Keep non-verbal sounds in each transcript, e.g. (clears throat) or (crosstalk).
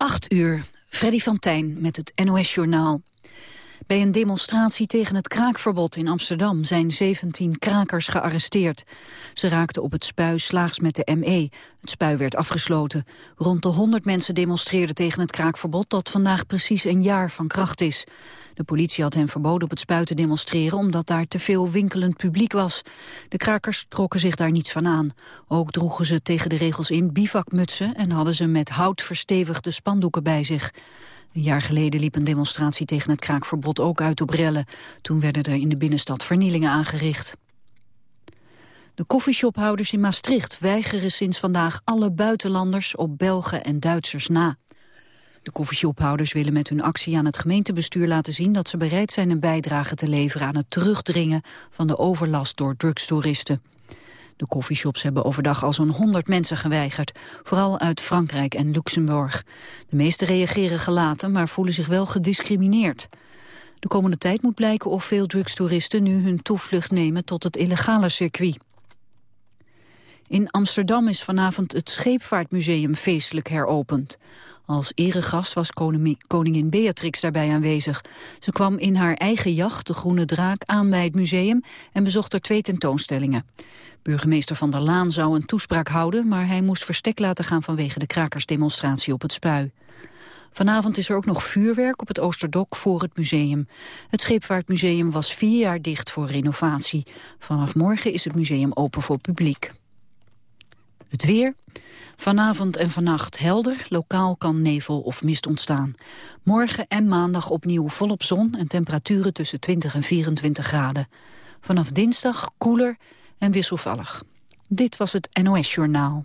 8 uur, Freddy van Tijn met het NOS-journaal. Bij een demonstratie tegen het kraakverbod in Amsterdam zijn 17 krakers gearresteerd. Ze raakten op het spui slaags met de ME. Het spui werd afgesloten. Rond de 100 mensen demonstreerden tegen het kraakverbod dat vandaag precies een jaar van kracht is. De politie had hen verboden op het spui te demonstreren omdat daar te veel winkelend publiek was. De krakers trokken zich daar niets van aan. Ook droegen ze tegen de regels in bivakmutsen en hadden ze met hout verstevigde spandoeken bij zich. Een jaar geleden liep een demonstratie tegen het kraakverbod ook uit op rellen. Toen werden er in de binnenstad vernielingen aangericht. De koffieshophouders in Maastricht weigeren sinds vandaag alle buitenlanders op Belgen en Duitsers na. De koffieshophouders willen met hun actie aan het gemeentebestuur laten zien dat ze bereid zijn een bijdrage te leveren aan het terugdringen van de overlast door drugstoeristen. De koffieshops hebben overdag al zo'n 100 mensen geweigerd, vooral uit Frankrijk en Luxemburg. De meeste reageren gelaten, maar voelen zich wel gediscrimineerd. De komende tijd moet blijken of veel drugstoeristen nu hun toevlucht nemen tot het illegale circuit. In Amsterdam is vanavond het Scheepvaartmuseum feestelijk heropend. Als eregast was koningin Beatrix daarbij aanwezig. Ze kwam in haar eigen jacht, de Groene Draak, aan bij het museum en bezocht er twee tentoonstellingen. Burgemeester Van der Laan zou een toespraak houden, maar hij moest verstek laten gaan vanwege de krakersdemonstratie op het spui. Vanavond is er ook nog vuurwerk op het Oosterdok voor het museum. Het Scheepvaartmuseum was vier jaar dicht voor renovatie. Vanaf morgen is het museum open voor publiek. Het weer. Vanavond en vannacht helder, lokaal kan nevel of mist ontstaan. Morgen en maandag opnieuw volop zon en temperaturen tussen 20 en 24 graden. Vanaf dinsdag koeler en wisselvallig. Dit was het NOS Journaal.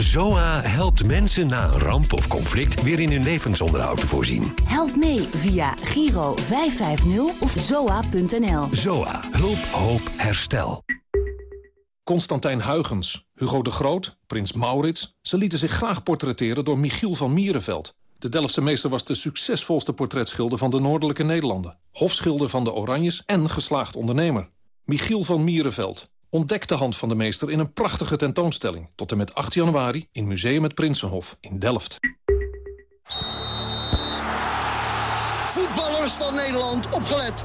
ZOA helpt mensen na een ramp of conflict weer in hun levensonderhoud te voorzien. Help mee via Giro 550 of zoa.nl. ZOA. Hulp, hoop, herstel. Constantijn Huygens, Hugo de Groot, Prins Maurits... ze lieten zich graag portretteren door Michiel van Mierenveld. De Delftse meester was de succesvolste portretschilder van de Noordelijke Nederlanden. Hofschilder van de Oranjes en geslaagd ondernemer. Michiel van Mierenveld. Ontdek de hand van de meester in een prachtige tentoonstelling. Tot en met 8 januari in Museum het Prinsenhof in Delft. Voetballers van Nederland, opgelet.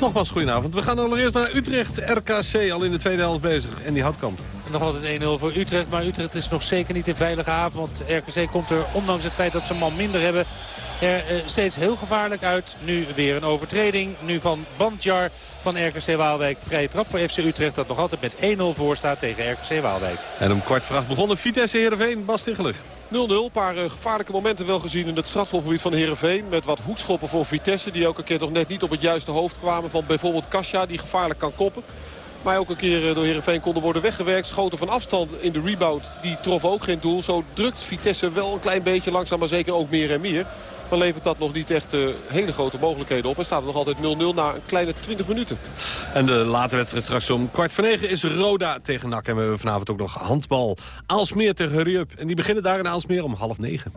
Nogmaals, goedenavond. We gaan allereerst naar Utrecht. RKC al in de tweede helft bezig. En die Houtkamp. Nog altijd 1-0 voor Utrecht. Maar Utrecht is nog zeker niet in veilige haven. Want RKC komt er, ondanks het feit dat ze een man minder hebben... er eh, steeds heel gevaarlijk uit. Nu weer een overtreding. Nu van Bandjar van RKC Waalwijk. Vrije trap voor FC Utrecht dat nog altijd met 1-0 voor staat tegen RKC Waalwijk. En om kwart voor acht begonnen Vitesse Heerenveen. Bas Tichelig. 0-0. Een paar uh, gevaarlijke momenten wel gezien in het strafschopgebied van Heerenveen. Met wat hoekschoppen voor Vitesse. Die elke keer toch net niet op het juiste hoofd kwamen van bijvoorbeeld Kasia. Die gevaarlijk kan koppen. Maar ook een keer eh, door Heerenveen konden worden weggewerkt. Schoten van afstand in de rebound. Die trof ook geen doel. Zo drukt Vitesse wel een klein beetje langzaam maar zeker ook meer en meer. Maar levert dat nog niet echt uh, hele grote mogelijkheden op. En staat er nog altijd 0-0 na een kleine 20 minuten. En de late wedstrijd straks om kwart voor negen is Roda tegen NAC. En we hebben vanavond ook nog handbal. Aalsmeer tegen Hurry Up. En die beginnen daar in Aalsmeer om half negen.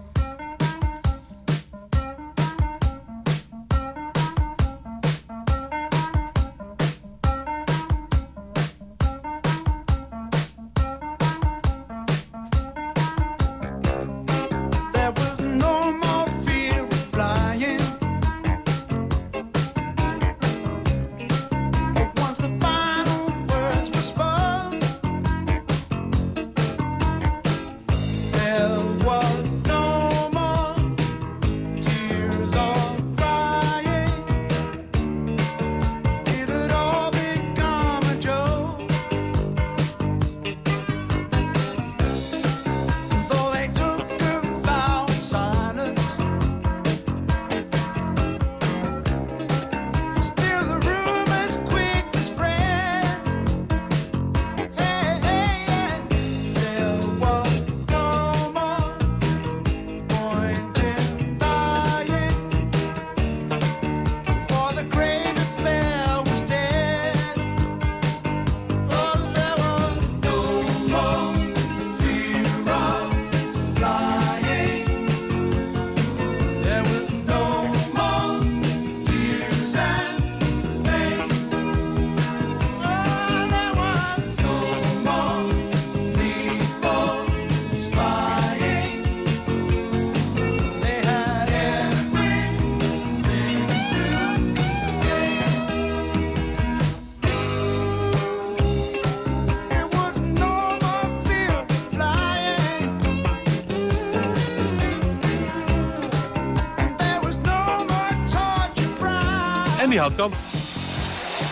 Houtkamp.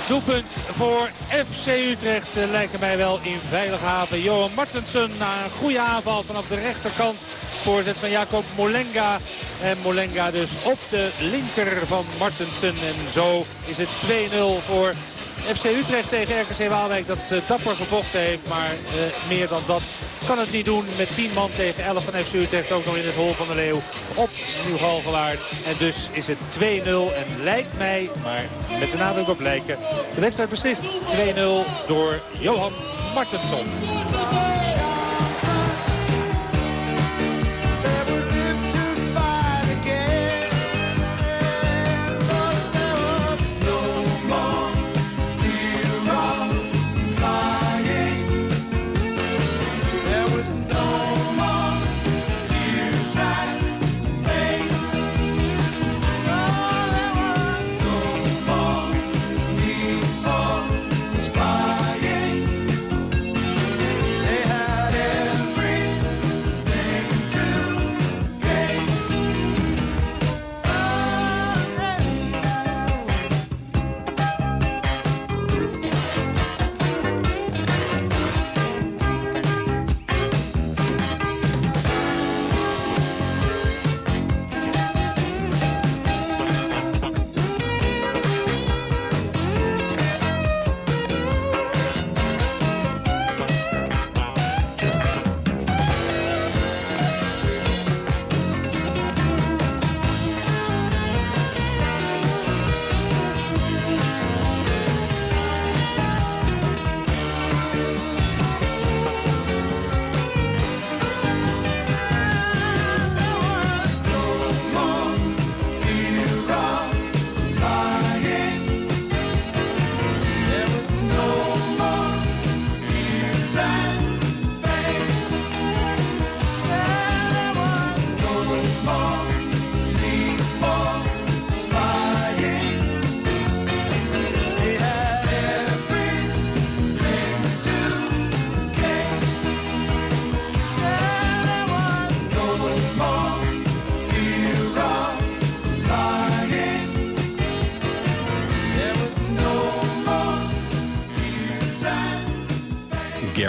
Doelpunt voor FC Utrecht uh, lijken mij wel in veilige haven. Johan Martensen na een goede aanval vanaf de rechterkant. Voorzet van Jacob Molenga. En Molenga dus op de linker van Martensen. En zo is het 2-0 voor FC Utrecht tegen RKC Waalwijk dat uh, dapper gevochten heeft. Maar uh, meer dan dat kan het niet doen met 10 man tegen 11 van FC Utrecht. Ook nog in het hol van de Leeuw op Nieuw Galgenwaard. En dus is het 2-0 en lijkt mij, maar met de nadruk op lijken, de wedstrijd beslist. 2-0 door Johan Martensson.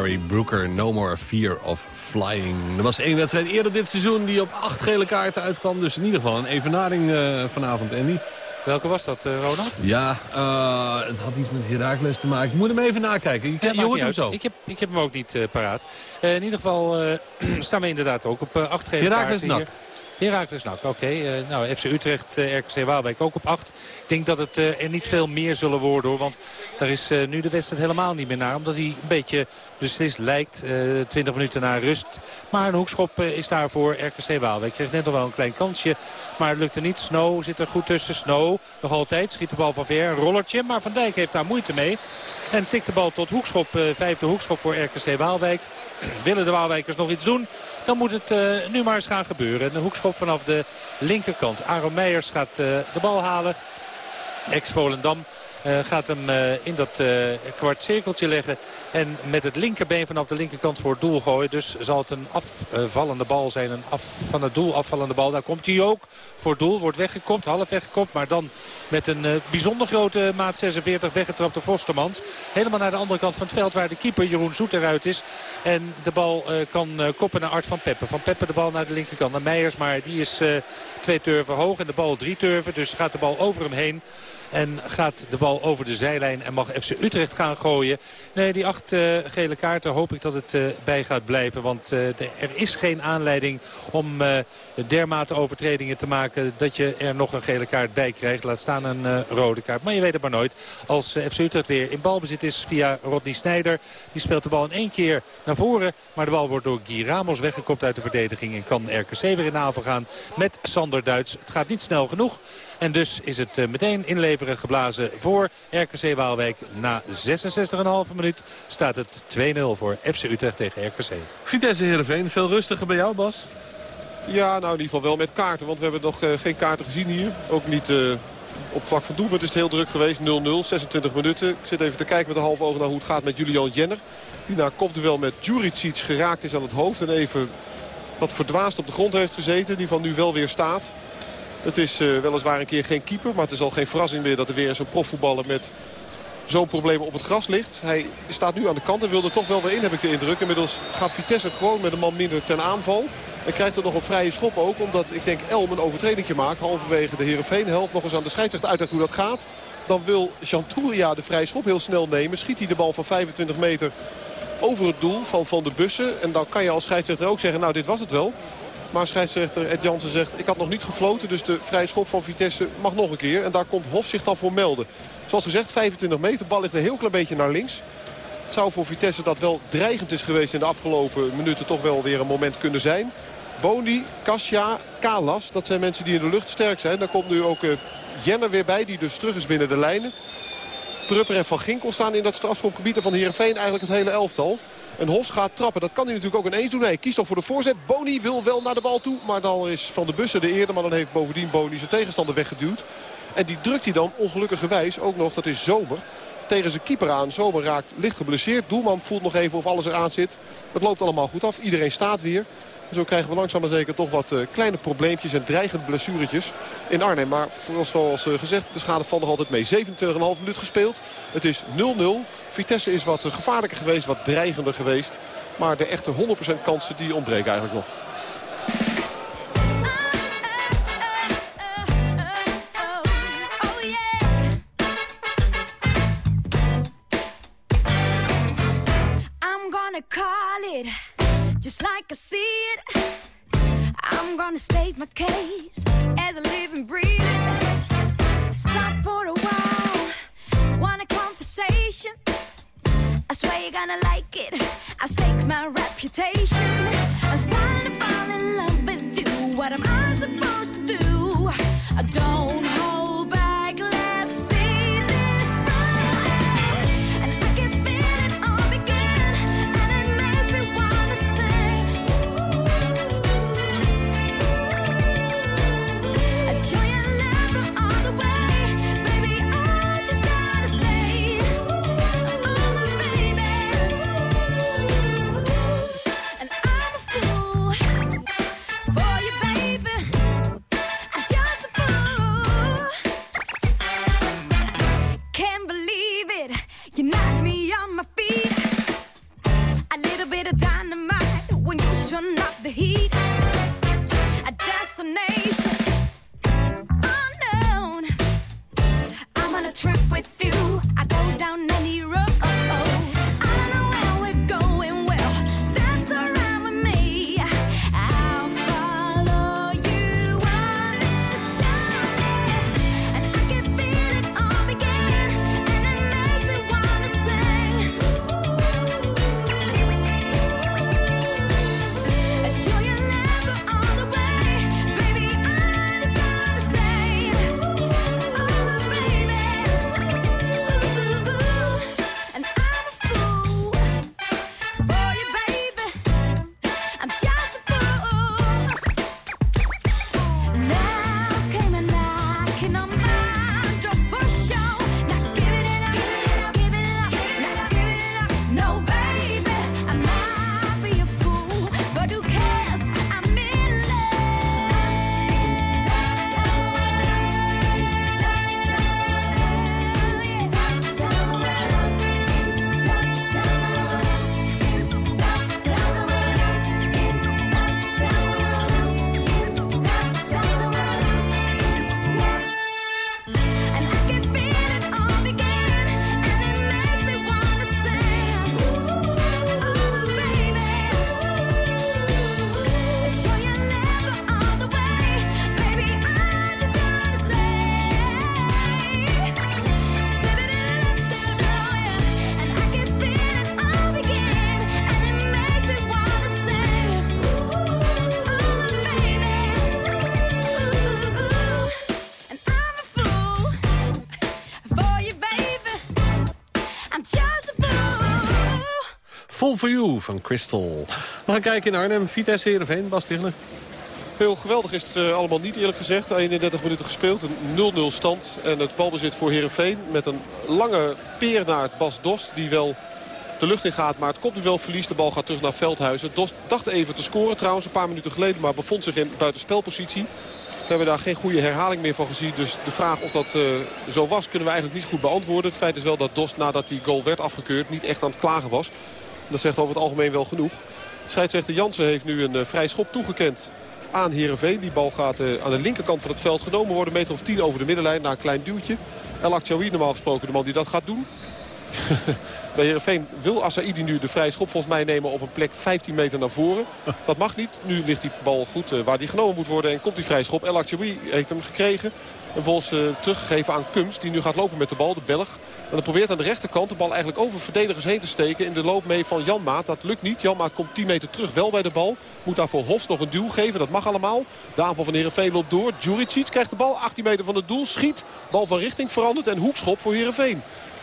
Gary Brooker, No More Fear of Flying. Er was één wedstrijd eerder dit seizoen die op acht gele kaarten uitkwam. Dus in ieder geval een evenaring uh, vanavond, Andy. Welke was dat, uh, Ronald? Ja, uh, het had iets met Herakles te maken. Ik moet hem even nakijken. Je, ja, je hoort hem zo. Ik heb, ik heb hem ook niet uh, paraat. in ieder geval (clears throat) staan we inderdaad ook op acht gele Herakles kaarten hier. Heracles, nou oké. Okay. Uh, nou, FC Utrecht, uh, RKC Waalwijk ook op 8. Ik denk dat het uh, er niet veel meer zullen worden hoor. Want daar is nu de wedstrijd helemaal niet meer naar. Omdat hij een beetje beslist lijkt. 20 minuten na rust. Maar een hoekschop is daar voor RKC Waalwijk. Kreeg net nog wel een klein kansje. Maar het lukte niet. Snow zit er goed tussen. Snow nog altijd. Schiet de bal van ver. Een rollertje. Maar Van Dijk heeft daar moeite mee. En tikt de bal tot hoekschop. vijfde hoekschop voor RKC Waalwijk. Willen de Waalwijkers nog iets doen? Dan moet het uh, nu maar eens gaan gebeuren. Een hoekschop vanaf de linkerkant. Aaron Meijers gaat uh, de bal halen. Ex-Volendam. Uh, gaat hem uh, in dat uh, kwart cirkeltje leggen. En met het linkerbeen vanaf de linkerkant voor het doel gooien. Dus zal het een afvallende bal zijn. Een af, van het doel afvallende bal. Daar komt hij ook voor doel. Wordt weggekopt, half weggekopt. Maar dan met een bijzonder grote maat 46 weggetrapte Vostermans. Helemaal naar de andere kant van het veld waar de keeper Jeroen Zoet eruit is. En de bal kan koppen naar Art van Peppe. Van Peppe de bal naar de linkerkant naar Meijers. Maar die is twee turven hoog en de bal drie turven. Dus gaat de bal over hem heen. En gaat de bal over de zijlijn en mag FC Utrecht gaan gooien. Nee, die acht uh, gele kaarten hoop ik dat het uh, bij gaat blijven. Want de, er is geen aanleiding om dermate overtredingen te maken... dat je er nog een gele kaart bij krijgt. Laat staan een rode kaart. Maar je weet het maar nooit. Als FC Utrecht weer in balbezit is via Rodney Snijder. Die speelt de bal in één keer naar voren. Maar de bal wordt door Guy Ramos weggekopt uit de verdediging. En kan RKC weer in aanval gaan met Sander Duits. Het gaat niet snel genoeg. En dus is het meteen inleveren geblazen voor RKC Waalwijk. Na 66,5 minuut staat het 2-0 voor FC Utrecht tegen RKC. Vitesse Heerenveen, veel rustiger bij jou Bas? Ja, nou in ieder geval wel met kaarten. Want we hebben nog uh, geen kaarten gezien hier. Ook niet uh, op het vlak van doelpunt is het heel druk geweest. 0-0, 26 minuten. Ik zit even te kijken met een half oog naar hoe het gaat met Julian Jenner. Die na wel met Juricic geraakt is aan het hoofd. En even wat verdwaasd op de grond heeft gezeten. Die van nu wel weer staat. Het is uh, weliswaar een keer geen keeper. Maar het is al geen verrassing meer dat er weer zo'n profvoetballer met zo'n probleem op het gras ligt. Hij staat nu aan de kant en wil er toch wel weer in, heb ik de indruk. Inmiddels gaat Vitesse gewoon met een man minder ten aanval. En krijgt er nog een vrije schop ook. Omdat ik denk Elm een overtreding maakt. Halverwege de Heerenveen-helft. Nog eens aan de scheidsrechter uitlegt hoe dat gaat. Dan wil Chanturia de vrije schop heel snel nemen. Schiet hij de bal van 25 meter over het doel van Van de Bussen. En dan kan je als scheidsrechter ook zeggen, nou dit was het wel. Maar scheidsrechter Ed Jansen zegt, ik had nog niet gefloten. Dus de vrije schop van Vitesse mag nog een keer. En daar komt Hof zich dan voor melden. Zoals gezegd, 25 meter. Bal ligt een heel klein beetje naar links. Het zou voor Vitesse dat wel dreigend is geweest in de afgelopen minuten toch wel weer een moment kunnen zijn. Boni, Kasia, Kalas, dat zijn mensen die in de lucht sterk zijn. Daar komt nu ook uh, Jenner weer bij, die dus terug is binnen de lijnen. Prupper en Van Ginkel staan in dat strafschopgebied. En van Heerenveen eigenlijk het hele elftal. En Hofs gaat trappen. Dat kan hij natuurlijk ook ineens doen. Hij kiest toch voor de voorzet. Boni wil wel naar de bal toe. Maar dan is Van de Bussen de eerder. Maar dan heeft bovendien Boni zijn tegenstander weggeduwd. En die drukt hij dan ongelukkigerwijs ook nog. Dat is Zomer. Tegen zijn keeper aan. Zomer raakt licht geblesseerd. Doelman voelt nog even of alles eraan zit. Het loopt allemaal goed af. Iedereen staat weer. Zo krijgen we langzaam maar zeker toch wat uh, kleine probleempjes en dreigende blessuretjes in Arnhem. Maar zoals uh, gezegd, de schade valt nog altijd mee. 27,5 minuut gespeeld. Het is 0-0. Vitesse is wat uh, gevaarlijker geweest, wat dreigender geweest. Maar de echte 100% kansen die ontbreken eigenlijk nog. Just like I see it. I'm gonna state my case as a living, breathing. Stop for a while, want a conversation. I swear you're gonna like it. I stake my reputation. I'm starting Full for You van Crystal. We gaan kijken in Arnhem. Vitesse Heerenveen, Bas Tichler. Heel geweldig is het eh, allemaal niet eerlijk gezegd. 31 minuten gespeeld, een 0-0 stand. En het balbezit voor Heerenveen met een lange peer naar Bas Dost. Die wel de lucht in gaat, maar het komt nu wel verlies. De bal gaat terug naar Veldhuizen. Dost dacht even te scoren trouwens een paar minuten geleden. Maar bevond zich in buitenspelpositie. We hebben daar geen goede herhaling meer van gezien. Dus de vraag of dat uh, zo was kunnen we eigenlijk niet goed beantwoorden. Het feit is wel dat Dost nadat die goal werd afgekeurd niet echt aan het klagen was. Dat zegt over het algemeen wel genoeg. Scheidsrechter Jansen heeft nu een uh, vrij schop toegekend aan Heerenveen. Die bal gaat uh, aan de linkerkant van het veld genomen worden. Meter of tien over de middenlijn naar een klein duwtje. El normaal gesproken de man die dat gaat doen. (laughs) Bij Heerenveen wil Asaidi nu de vrije schop volgens mij nemen op een plek 15 meter naar voren. (laughs) Dat mag niet. Nu ligt die bal goed uh, waar die genomen moet worden en komt die vrije schop. El heeft hem gekregen. En volgens uh, teruggegeven aan Kums die nu gaat lopen met de bal, de Belg. En dan probeert aan de rechterkant de bal eigenlijk over verdedigers heen te steken. In de loop mee van Jan Maat. Dat lukt niet. Jan Maat komt 10 meter terug wel bij de bal. Moet daarvoor Hofs nog een duw geven. Dat mag allemaal. De aanval van Heerenveen loopt door. Djuricic krijgt de bal 18 meter van het doel. Schiet. Bal van richting verandert en hoekschop voor Heerenveen.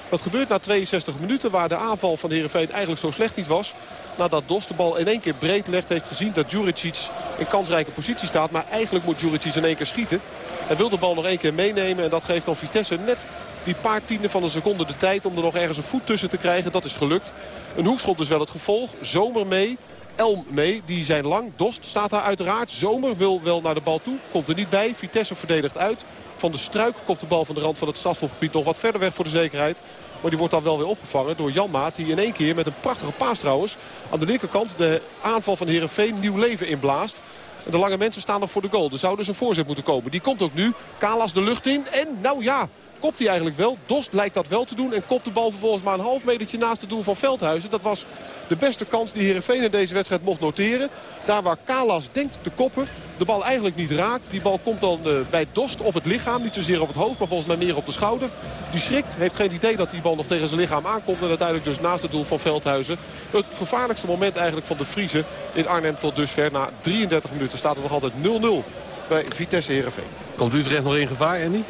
Dat gebeurt na 62 minuten waar de aanval van Heerenveen eigenlijk zo slecht niet was. Nadat Dos de bal in één keer breed legt heeft gezien dat Djuricic in kansrijke positie staat. Maar eigenlijk moet Djuricic in één keer schieten. Hij wil de bal nog één keer meenemen en dat geeft dan Vitesse net die paar tienden van een seconde de tijd om er nog ergens een voet tussen te krijgen. Dat is gelukt. Een hoekschop dus wel het gevolg. Zomer mee. Elm mee. Die zijn lang. Dost staat daar uiteraard. Zomer wil wel naar de bal toe. Komt er niet bij. Vitesse verdedigt uit. Van de Struik komt de bal van de rand van het strafschopgebied nog wat verder weg voor de zekerheid. Maar die wordt dan wel weer opgevangen door Jan Maat. Die in één keer met een prachtige paas trouwens aan de linkerkant de aanval van Heerenveen nieuw leven inblaast. En de lange mensen staan nog voor de goal. Er zou dus een voorzet moeten komen. Die komt ook nu. Kalas de lucht in. En nou ja, kopt hij eigenlijk wel. Dost lijkt dat wel te doen. En kopt de bal vervolgens maar een half metertje naast het doel van Veldhuizen. Dat was de beste kans die Heerenveen in deze wedstrijd mocht noteren. Daar waar Kalas denkt te koppen. De bal eigenlijk niet raakt. Die bal komt dan uh, bij Dost op het lichaam. Niet zozeer op het hoofd, maar volgens mij meer op de schouder. Die schrikt. Heeft geen idee dat die bal nog tegen zijn lichaam aankomt. En uiteindelijk dus naast het doel van Veldhuizen. Het gevaarlijkste moment eigenlijk van de Friese in Arnhem tot dusver. Na 33 minuten staat er nog altijd 0-0 bij Vitesse Heerenveen. Komt Utrecht nog in gevaar, Andy?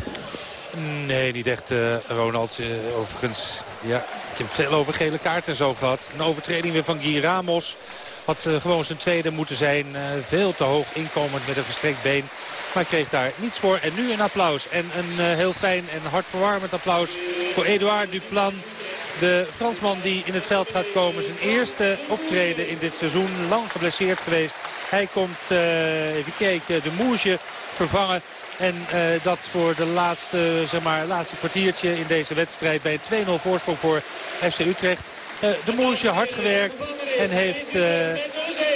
Nee, niet echt, uh, Ronald. Uh, overigens, ja, ik heb veel over gele kaarten en zo gehad. Een overtreding weer van Guy Ramos. Had uh, gewoon zijn tweede moeten zijn. veel te hoog inkomend met een gestrekt been. Maar kreeg daar niets voor. En nu een applaus. En een heel fijn en hartverwarmend applaus voor Edouard Duplan. De Fransman die in het veld gaat komen. Zijn eerste optreden in dit seizoen. Lang geblesseerd geweest. Hij komt, even kijken, de Moesje vervangen. En uh, dat voor de laatste, zeg maar, laatste kwartiertje in deze wedstrijd bij een 2-0 voorsprong voor FC Utrecht. Uh, de Moesje hard gewerkt en heeft, uh,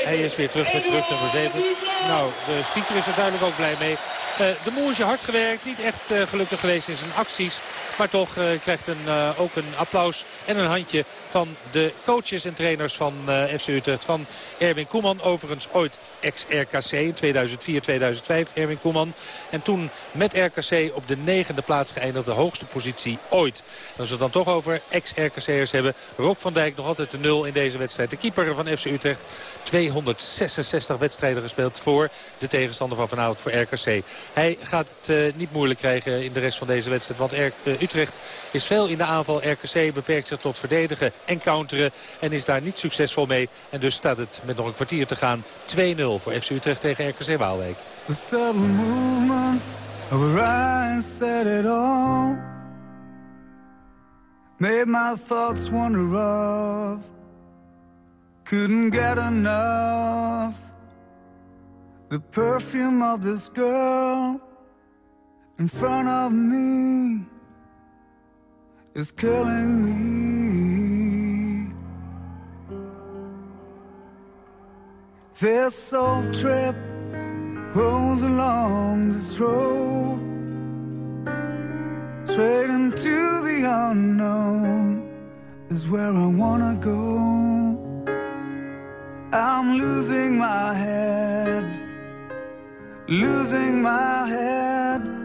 hij is weer terug terug nummer 7. Nou, de speaker is er duidelijk ook blij mee. Uh, de Moesje hard gewerkt, niet echt uh, gelukkig geweest in zijn acties. Maar toch uh, krijgt een, ook een applaus en een handje van de coaches en trainers van FC Utrecht. Van Erwin Koeman, overigens ooit ex-RKC in 2004, 2005 Erwin Koeman. En toen met RKC op de negende plaats geëindigd, de hoogste positie ooit. En als we het dan toch over ex-RKC'ers hebben. Rob van Dijk nog altijd de nul in deze wedstrijd. De keeper van FC Utrecht, 266 wedstrijden gespeeld voor de tegenstander van vanavond voor RKC. Hij gaat het uh, niet moeilijk krijgen in de rest van deze wedstrijd. Want er, uh, Utrecht is veel in de aanval. RKC beperkt zich tot verdedigen en counteren. En is daar niet succesvol mee. En dus staat het met nog een kwartier te gaan 2-0 voor FC Utrecht tegen RKC Waalwijk. The subtle movements of set it all Made my thoughts wander off Couldn't get enough The perfume of this girl in front of me is killing me. This soul trip rolls along this road, straight into the unknown is where I wanna go. I'm losing my head losing my head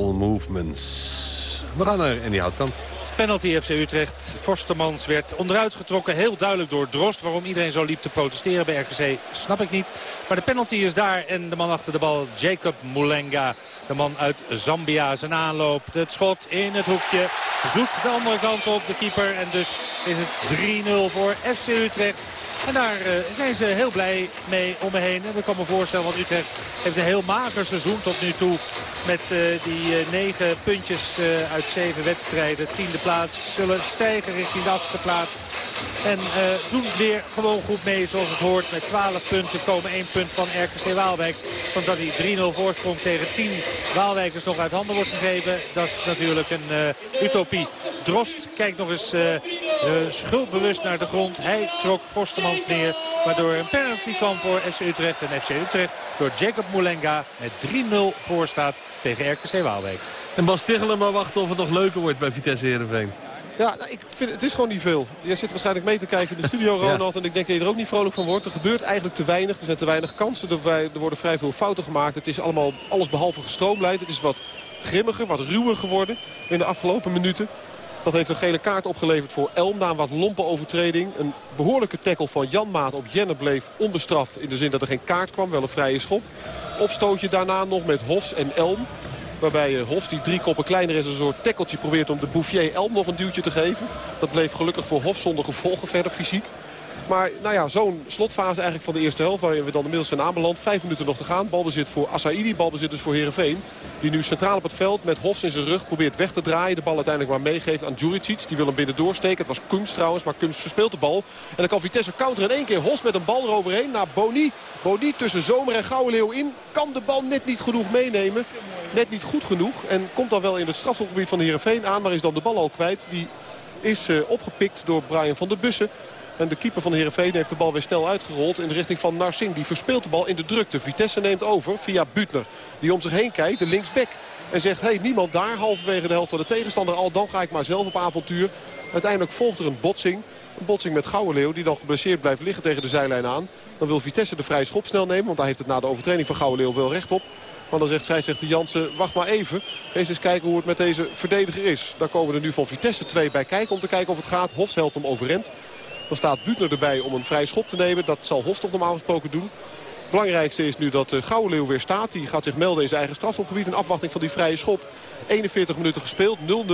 movements. We gaan naar Andy Houtkamp. Penalty FC Utrecht. Forstemans werd onderuit getrokken. Heel duidelijk door Drost. Waarom iedereen zo liep te protesteren bij RKC snap ik niet. Maar de penalty is daar. En de man achter de bal, Jacob Mulenga. De man uit Zambia. Zijn aanloop. Het schot in het hoekje. Zoet de andere kant op de keeper. En dus is het 3-0 voor FC Utrecht. En daar eh, zijn ze heel blij mee om me heen. En ik kan me voorstellen, want Utrecht heeft een heel mager seizoen tot nu toe. Met eh, die eh, negen puntjes uit zeven wedstrijden. Tiende plaats. Zullen stijgen richting de achtste plaats. En eh, doen weer gewoon goed mee zoals het hoort. Met 12 punten komen 1 punt van RKC Waalwijk. Want dat die 3-0 voorsprong tegen 10 Waalwijkers nog uit handen wordt gegeven. Dat is natuurlijk een eh, utopie. Drost kijkt nog eens eh, schuldbewust naar de grond. Hij trok Forstemans neer. Waardoor een penalty kwam voor FC Utrecht. En FC Utrecht door Jacob Moulenga met 3-0 voor staat tegen RKC Waalwijk. En Bas Tichelen maar wachten of het nog leuker wordt bij Vitesse Heerenveen. Ja, nou, ik vind, het is gewoon niet veel. Jij zit waarschijnlijk mee te kijken in de studio, (laughs) Ronald. En ik denk dat je er ook niet vrolijk van wordt. Er gebeurt eigenlijk te weinig. Er zijn te weinig kansen. Er, er worden vrij veel fouten gemaakt. Het is allemaal alles behalve gestroomlijnd. Het is wat grimmiger, wat ruwer geworden in de afgelopen minuten. Dat heeft een gele kaart opgeleverd voor Elm na een wat lompe overtreding. Een behoorlijke tackle van Jan Maat op Jenne bleef onbestraft. In de zin dat er geen kaart kwam, wel een vrije schop. Opstootje daarna nog met Hofs en Elm. Waarbij eh, Hofs, die drie koppen kleiner is, een soort tackeltje probeert om de Bouffier Elm nog een duwtje te geven. Dat bleef gelukkig voor Hofs zonder gevolgen verder fysiek. Maar nou ja, zo'n slotfase eigenlijk van de eerste helft... waarin we dan inmiddels zijn aanbeland. Vijf minuten nog te gaan. Balbezit voor Assaidi, balbezit dus voor Heerenveen. Die nu centraal op het veld met Hofs in zijn rug probeert weg te draaien. De bal uiteindelijk maar meegeeft aan Djuricic. Die wil hem binnen doorsteken. Het was Kums trouwens, maar Kums verspeelt de bal. En dan kan Vitesse counteren in één keer. Hofs met een bal eroverheen naar Boni. Boni tussen Zomer en Gouwenleeuw in. Kan de bal net niet genoeg meenemen. Net niet goed genoeg. En komt dan wel in het strafschopgebied van Heerenveen aan. Maar is dan de bal al kwijt. Die is eh, opgepikt door Brian van der Bussen. En de keeper van Heerenveen heeft de bal weer snel uitgerold in de richting van Narsing. Die verspeelt de bal in de drukte. Vitesse neemt over via Butler. Die om zich heen kijkt, de linksback. En zegt, hé, hey, niemand daar. Halverwege de helft van de tegenstander al. Dan ga ik maar zelf op avontuur. Uiteindelijk volgt er een botsing. Een botsing met Gouwenleeuw die dan geblesseerd blijft liggen tegen de zijlijn aan. Dan wil Vitesse de vrije schop snel nemen. Want hij heeft het na de overtreding van Gouwenleeuw wel recht op. Maar dan zegt scheidsrechter Jansen, wacht maar even. Eens eens kijken hoe het met deze verdediger is. Daar komen er nu van Vitesse twee bij kijken om te kijken of het gaat. Hofs helpt hem overend. Dan staat Butler erbij om een vrije schop te nemen. Dat zal Hofs toch normaal gesproken doen. Het belangrijkste is nu dat uh, Gouwenleeuw weer staat. Die gaat zich melden in zijn eigen strafschopgebied. In afwachting van die vrije schop. 41 minuten gespeeld, 0-0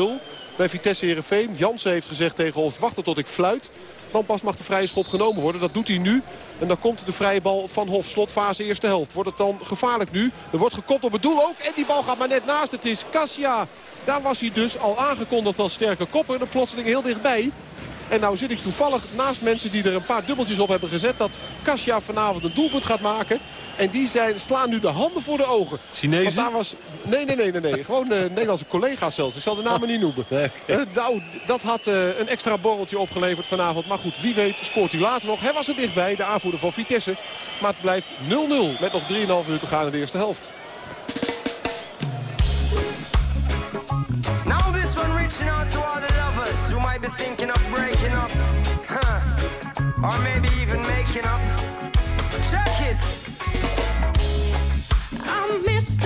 bij Vitesse Heerenveen. Jansen heeft gezegd tegen Hofs, wachten tot ik fluit. Dan pas mag de vrije schop genomen worden. Dat doet hij nu. En dan komt de vrije bal van Hof. Slotfase eerste helft. Wordt het dan gevaarlijk nu? Er wordt gekopt op het doel ook. En die bal gaat maar net naast. Het is Cassia. Daar was hij dus al aangekondigd als sterke kopper. En plotseling heel dichtbij. En nou zit ik toevallig naast mensen die er een paar dubbeltjes op hebben gezet... dat Kasia vanavond een doelpunt gaat maken. En die zijn, slaan nu de handen voor de ogen. Chinezen? Want daar was... Nee, nee, nee, nee. nee. Gewoon uh, Nederlandse collega's zelfs. Ik zal de namen niet noemen. (laughs) Nee, uh, nou, dat had uh, een extra borreltje opgeleverd vanavond. Maar goed, wie weet scoort hij later nog. Hij was er dichtbij, de aanvoerder van Vitesse. Maar het blijft 0-0 met nog 3,5 minuten te gaan in de eerste helft. Who might be thinking of breaking up. Huh. Or maybe even making up. Check it. I missed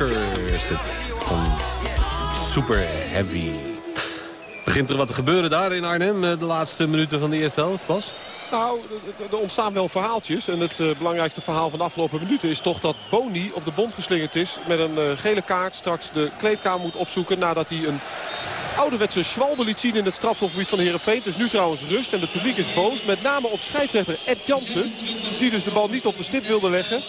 Is het van Super Heavy. Begint er wat te gebeuren daar in Arnhem eh, de laatste minuten van de eerste helft, Bas? Nou, er ontstaan wel verhaaltjes. En het uh, belangrijkste verhaal van de afgelopen minuten is toch dat Boni op de bond geslingerd is. Met een uh, gele kaart straks de kleedkamer moet opzoeken nadat hij een ouderwetse schwalbe liet zien in het strafschopgebied van Heerenveen. Het is nu trouwens rust en het publiek is boos. Met name op scheidsrechter Ed Jansen. Die dus de bal niet op de stip wilde leggen.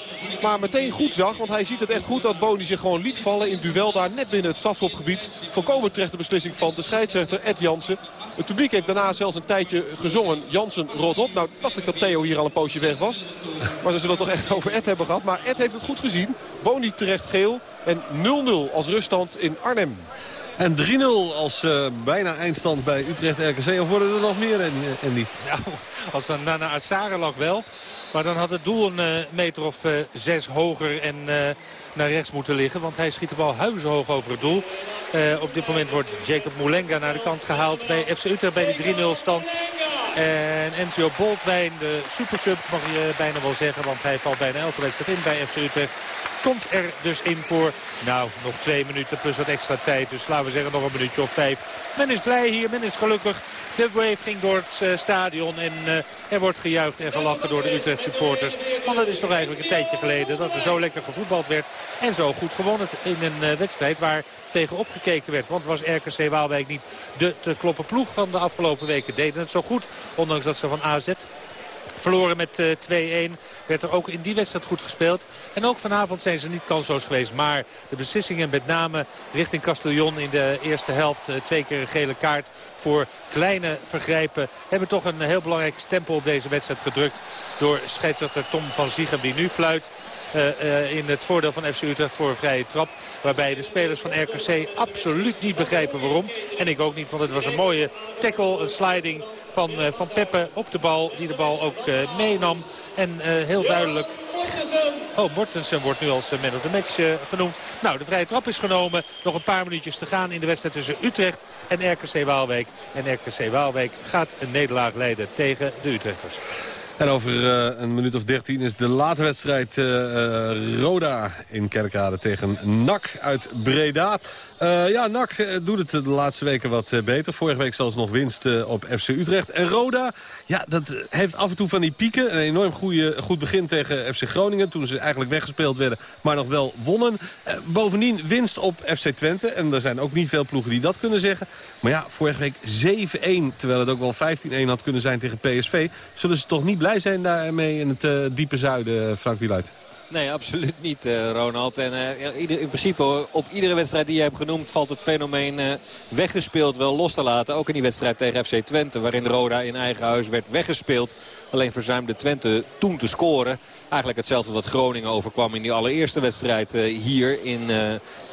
Maar meteen goed zag. Want hij ziet het echt goed dat Boni zich gewoon liet vallen in duel daar net binnen het strafschopgebied. Volkomen terechte beslissing van de scheidsrechter Ed Jansen. Het publiek heeft daarna zelfs een tijdje gezongen. Jansen rot op. Nou dacht ik dat Theo hier al een poosje weg was. Maar ze zullen het toch echt over Ed hebben gehad. Maar Ed heeft het goed gezien. Boni terecht geel. En 0-0 als ruststand in Arnhem. En 3-0 als uh, bijna eindstand bij Utrecht RKC. Of worden er nog meer, Andy? Nou, als dan Nana Assare lag wel. Maar dan had het doel een uh, meter of uh, zes hoger en naar rechts moeten liggen. Want hij schiet de bal huizenhoog over het doel. op dit moment wordt Jacob Moulenga naar de kant gehaald bij FC Utrecht bij die 3-0 stand. En Enzio Boltwijn, de supersub mag je bijna wel zeggen. Want hij valt bijna elke wedstrijd in bij FC Utrecht komt er dus in voor, nou, nog twee minuten plus wat extra tijd. Dus laten we zeggen nog een minuutje of vijf. Men is blij hier, men is gelukkig. De wave ging door het uh, stadion en uh, er wordt gejuicht en gelachen door de Utrecht supporters. Want het is toch eigenlijk een tijdje geleden dat er zo lekker gevoetbald werd. En zo goed gewonnen in een uh, wedstrijd waar tegenop gekeken werd. Want was RKC Waalwijk niet de te kloppen ploeg van de afgelopen weken. Deden het zo goed, ondanks dat ze van AZ Verloren met uh, 2-1. Werd er ook in die wedstrijd goed gespeeld. En ook vanavond zijn ze niet kansloos geweest. Maar de beslissingen met name richting Castellon in de eerste helft. Uh, twee keer een gele kaart voor kleine vergrijpen. Hebben toch een heel belangrijk stempel op deze wedstrijd gedrukt. Door scheidsrechter Tom van Ziegem die nu fluit. Uh, in het voordeel van FC Utrecht voor een vrije trap. Waarbij de spelers van RKC absoluut niet begrijpen waarom. En ik ook niet, want het was een mooie tackle, een sliding van, uh, van Peppe op de bal. Die de bal ook meenam. En heel duidelijk Oh, Mortensen wordt nu als man of the match genoemd. Nou, de vrije trap is genomen. Nog een paar minuutjes te gaan in de wedstrijd tussen Utrecht en RKC Waalwijk. En RKC Waalwijk gaat een nederlaag leiden tegen de Utrechters. En over een minuut of dertien is de late wedstrijd Roda in Kerkrade tegen NAC uit Breda. Ja, NAC doet het de laatste weken wat beter. Vorige week zelfs nog winst op FC Utrecht. En Roda, ja, dat heeft af en toe van die pieken. Een enorm goede, goed begin tegen FC Groningen. Toen ze eigenlijk weggespeeld werden, maar nog wel wonnen. bovendien winst op FC Twente. En er zijn ook niet veel ploegen die dat kunnen zeggen. Maar ja, vorige week 7-1, terwijl het ook wel 15-1 had kunnen zijn tegen PSV. Zullen ze toch niet blij zijn daarmee in het diepe zuiden, Frank Wieluid? Nee, absoluut niet, uh, Ronald. En ieder, in principe op iedere wedstrijd die je hebt genoemd... valt het fenomeen uh, weggespeeld wel los te laten. Ook in die wedstrijd tegen FC Twente, waarin Roda in eigen huis werd weggespeeld. Alleen verzuimde Twente toen te scoren. Eigenlijk hetzelfde wat Groningen overkwam in die allereerste wedstrijd hier in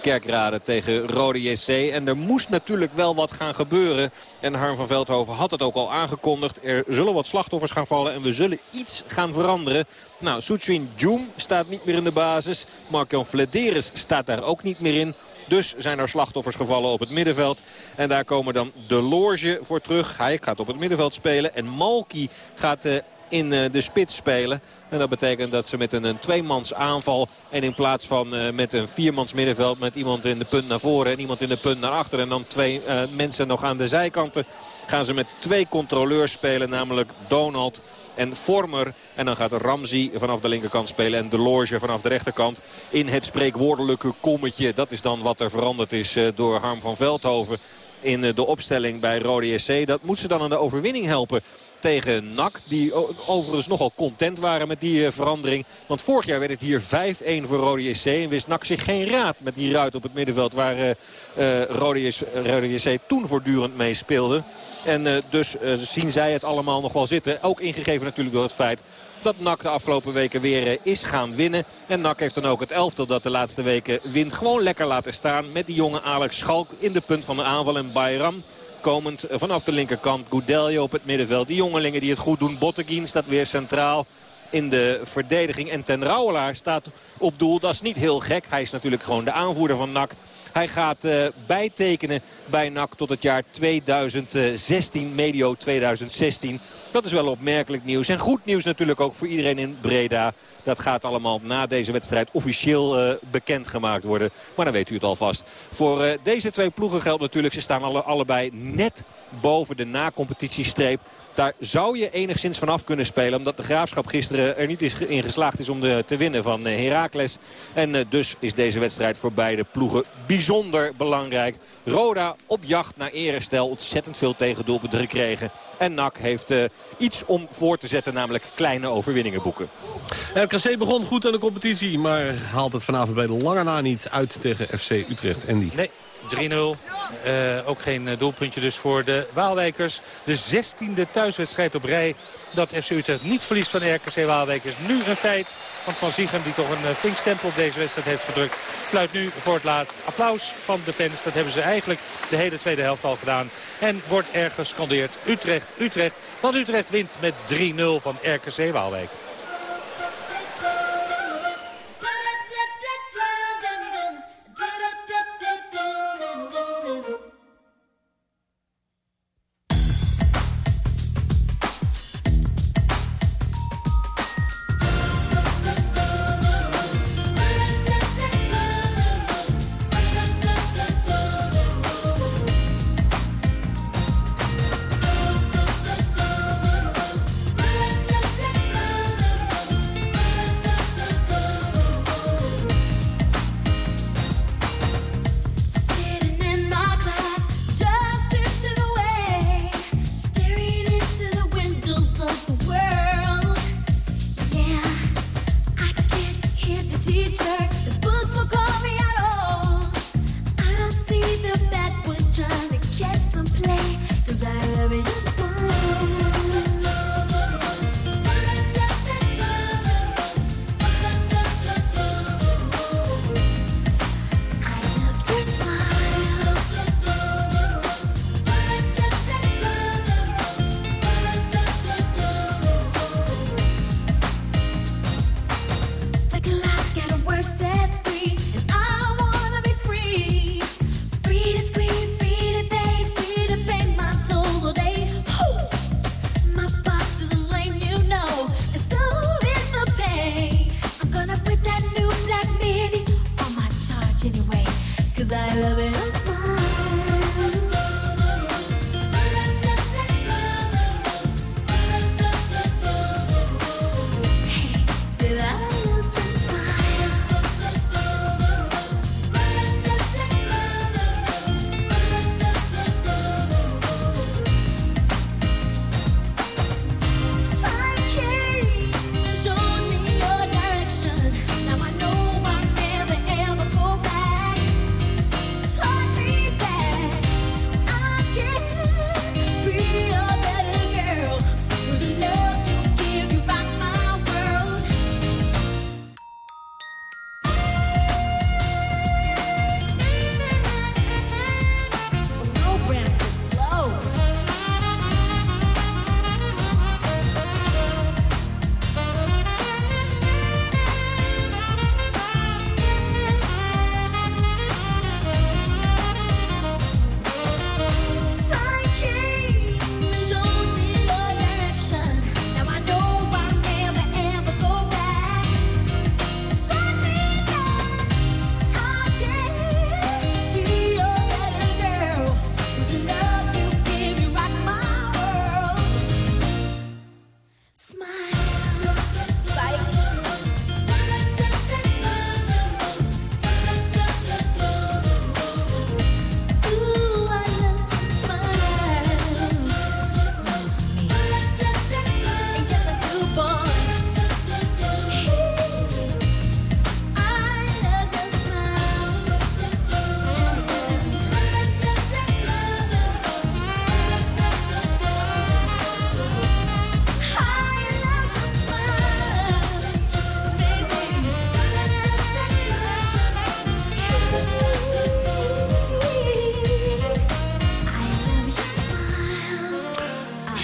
Kerkrade tegen Rode JC. En er moest natuurlijk wel wat gaan gebeuren. En Harm van Veldhoven had het ook al aangekondigd. Er zullen wat slachtoffers gaan vallen en we zullen iets gaan veranderen. Nou, Soetrin Joom staat niet meer in de basis. Mark-Jan Flederis staat daar ook niet meer in. Dus zijn er slachtoffers gevallen op het middenveld. En daar komen dan De Loge voor terug. Hij gaat op het middenveld spelen. En Malky gaat uh, in uh, de spits spelen. En dat betekent dat ze met een, tweemans aanval en in plaats van uh, met een viermans middenveld... met iemand in de punt naar voren en iemand in de punt naar achter... en dan twee uh, mensen nog aan de zijkanten... gaan ze met twee controleurs spelen, namelijk Donald en Vormer. En dan gaat Ramsey vanaf de linkerkant spelen en De Loge vanaf de rechterkant. In het spreekwoordelijke kommetje. Dat is dan wat er veranderd is uh, door Harm van Veldhoven in de opstelling bij Rode SC. Dat moet ze dan aan de overwinning helpen tegen NAC. Die overigens nogal content waren met die uh, verandering. Want vorig jaar werd het hier 5-1 voor Rode JC. En wist NAC zich geen raad met die ruit op het middenveld waar uh, Rode JC toen voortdurend mee speelde. En dus zien zij het allemaal nog wel zitten. Ook ingegeven natuurlijk door het feit dat NAC de afgelopen weken weer is gaan winnen. En NAC heeft dan ook het elftal dat de laatste weken wint gewoon lekker laten staan. Met die jonge Alex Schalk in de punt van de aanval en Bayram komend vanaf de linkerkant. Goudelje op het middenveld. Die jongelingen die het goed doen. Botteguin staat weer centraal in de verdediging. En Ten Rouwelaar staat op doel. Dat is niet heel gek. Hij is natuurlijk gewoon de aanvoerder van NAC. Hij gaat uh, bijtekenen bij NAC tot het jaar 2016, medio 2016. Dat is wel opmerkelijk nieuws. En goed nieuws natuurlijk ook voor iedereen in Breda. Dat gaat allemaal na deze wedstrijd officieel uh, bekendgemaakt worden. Maar dan weet u het alvast. Voor uh, deze twee ploegen geldt natuurlijk, ze staan alle, allebei net boven de na-competitiestreep. Daar zou je enigszins vanaf kunnen spelen. Omdat de Graafschap gisteren er niet is in geslaagd is om te winnen van uh, Heracles. En dus is deze wedstrijd voor beide ploegen bijzonder belangrijk. Roda op jacht naar erestel. Ontzettend veel tegendoelpunten gekregen. En NAC heeft iets om voor te zetten. Namelijk kleine overwinningen boeken. RKC begon goed aan de competitie. Maar haalt het vanavond bij de lange na niet uit tegen FC Utrecht. Andy. Nee. 3-0. Eh, ook geen eh, doelpuntje dus voor de Waalwijkers. De 16e thuiswedstrijd op rij dat FC Utrecht niet verliest van RKC Waalwijk is nu een feit. Want Van Ziegem, die toch een eh, flink stempel op deze wedstrijd heeft gedrukt, fluit nu voor het laatst. Applaus van de fans. Dat hebben ze eigenlijk de hele tweede helft al gedaan. En wordt erg gescandeerd Utrecht, Utrecht. Want Utrecht wint met 3-0 van RKC Waalwijk.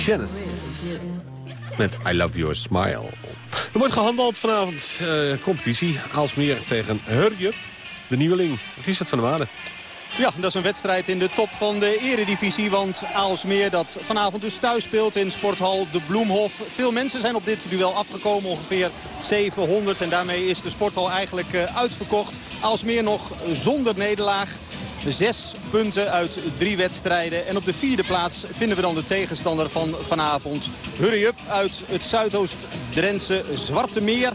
Janice. Met I Love Your Smile. Er wordt gehandbald vanavond. eh, competitie. Aalsmeer tegen Hurje. De nieuweling. Richard van der Waarden. Ja, dat is een wedstrijd in de top van de eredivisie. Want Aalsmeer dat vanavond dus thuis speelt in sporthal De Bloemhof. Veel mensen zijn op dit duel afgekomen, ongeveer 700. En daarmee is de sporthal eigenlijk eh, uitverkocht. Aalsmeer nog zonder nederlaag. Zes punten uit drie wedstrijden. En op de vierde plaats vinden we dan de tegenstander van vanavond. Hurry Up uit het Zuidoost-Drentse Zwarte Meer.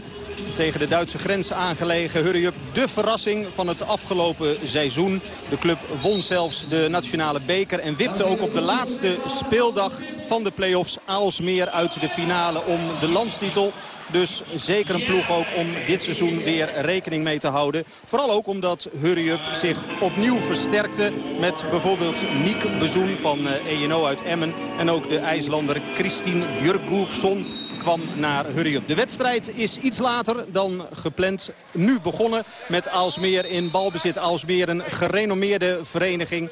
Tegen de Duitse grens aangelegen. Hurry Up, de verrassing van het afgelopen seizoen. De club won zelfs de nationale beker en wipte ook op de laatste speeldag van de play-offs. Aalsmeer uit de finale om de landstitel. Dus zeker een ploeg ook om dit seizoen weer rekening mee te houden. Vooral ook omdat Hurry Up zich opnieuw versterkte met bijvoorbeeld Niek Bezoen van eh, ENO uit Emmen. En ook de IJslander Christine Björgulfsson kwam naar Hurry. De wedstrijd is iets later dan gepland. Nu begonnen met Aalsmeer in balbezit. Aalsmeer een gerenommeerde vereniging.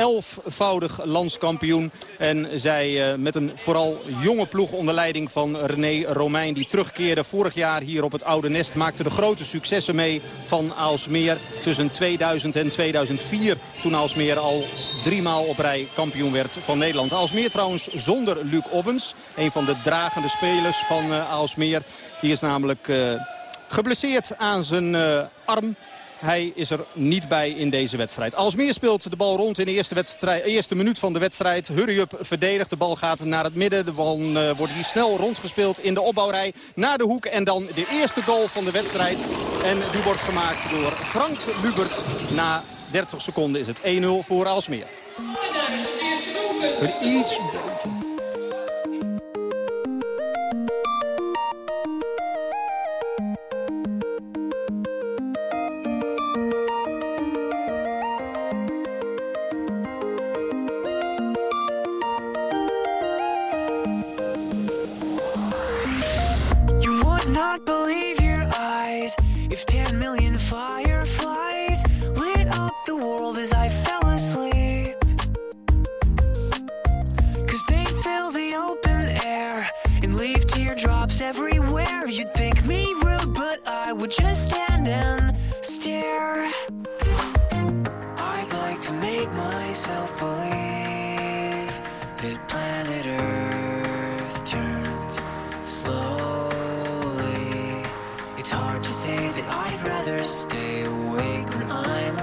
Elfvoudig landskampioen. En zij eh, met een vooral jonge ploeg onder leiding van René Romein... die terugkeerde vorig jaar hier op het Oude Nest... maakte de grote successen mee van Aalsmeer tussen 2000 en 2004... toen Aalsmeer al driemaal op rij kampioen werd van Nederland. Aalsmeer trouwens zonder Luc Obbens. Een van de dragende spelers van uh, Aalsmeer. Die is namelijk uh, geblesseerd aan zijn arm. Hij is er niet bij in deze wedstrijd. Alsmeer speelt de bal rond in de eerste, wedstrijd, eerste minuut van de wedstrijd. Hurry up verdedigt. De bal gaat naar het midden. De bal uh, wordt hier snel rondgespeeld in de opbouwrij. Naar de hoek en dan de eerste goal van de wedstrijd. En die wordt gemaakt door Frank Lubert. Na 30 seconden is het 1-0 voor Alsmeer. En daar is het eerste doelpunt. Iets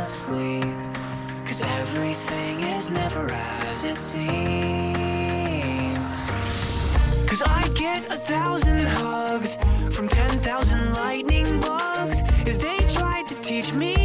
Cause everything is never as it seems. Cause I get a thousand hugs from 10,000 lightning bugs as they tried to teach me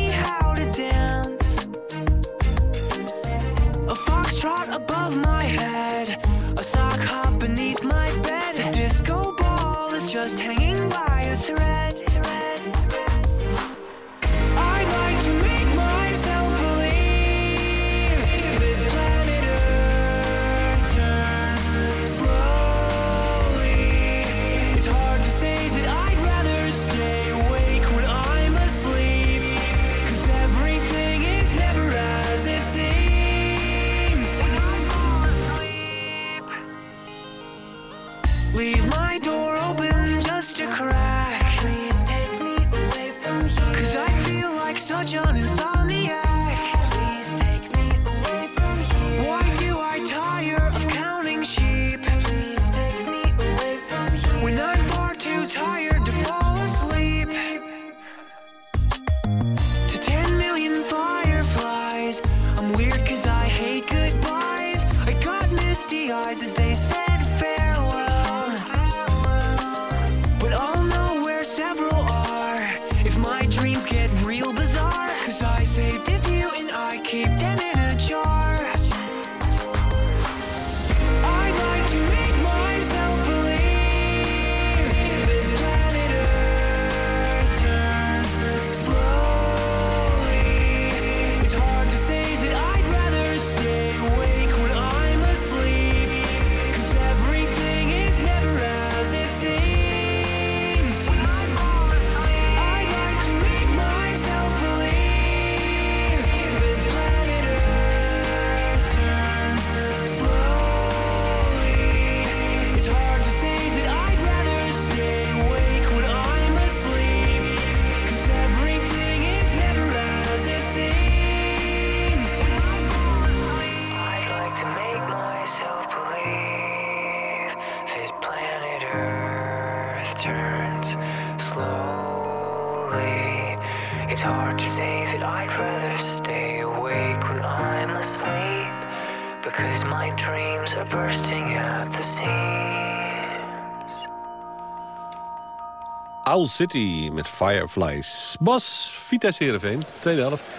City met Fireflies. Bas, Vitesse Heerenveen, tweede helft.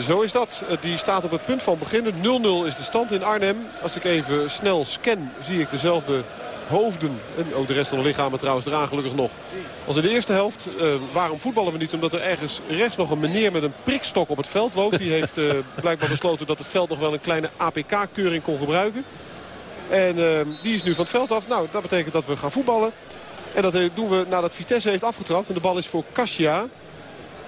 Zo is dat. Eh, Die staat op het punt van beginnen. 0-0 is de stand in Arnhem. Als ik even snel scan zie ik dezelfde hoofden. En ook de rest van de lichamen trouwens eraan gelukkig nog. Als in de eerste helft. Eh, waarom voetballen we niet? Omdat er ergens rechts nog een meneer met een prikstok op het veld loopt. Die heeft eh, blijkbaar besloten dat het veld nog wel een kleine APK-keuring kon gebruiken. En die is nu van het veld af. Nou, dat betekent dat we gaan voetballen. En dat doen we nadat Vitesse heeft afgetrapt. En de bal is voor Kasia.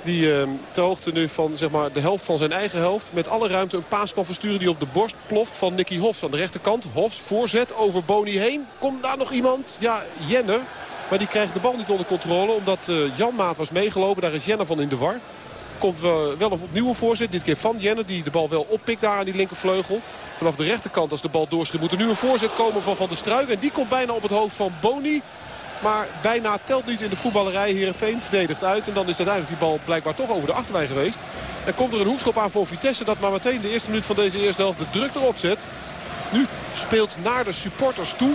Die eh, ter hoogte nu van zeg maar, de helft van zijn eigen helft... met alle ruimte een paas kan versturen die op de borst ploft van Nicky Hofs. Aan de rechterkant Hofs voorzet over Boni heen. Komt daar nog iemand? Ja, Jenner. Maar die krijgt de bal niet onder controle omdat eh, Jan Maat was meegelopen. Daar is Jenner van in de war. Komt wel opnieuw een voorzet. Dit keer van Jenner die de bal wel oppikt daar aan die linkervleugel. Vanaf de rechterkant als de bal doorschiet moet er nu een voorzet komen van Van der Struik. En die komt bijna op het hoofd van Boni. Maar bijna telt niet in de voetballerij. Heerenveen verdedigt uit. En dan is uiteindelijk die bal blijkbaar toch over de achterlijn geweest. En komt er een hoekschop aan voor Vitesse. Dat maar meteen de eerste minuut van deze eerste helft de druk erop zet. Nu speelt naar de supporters toe.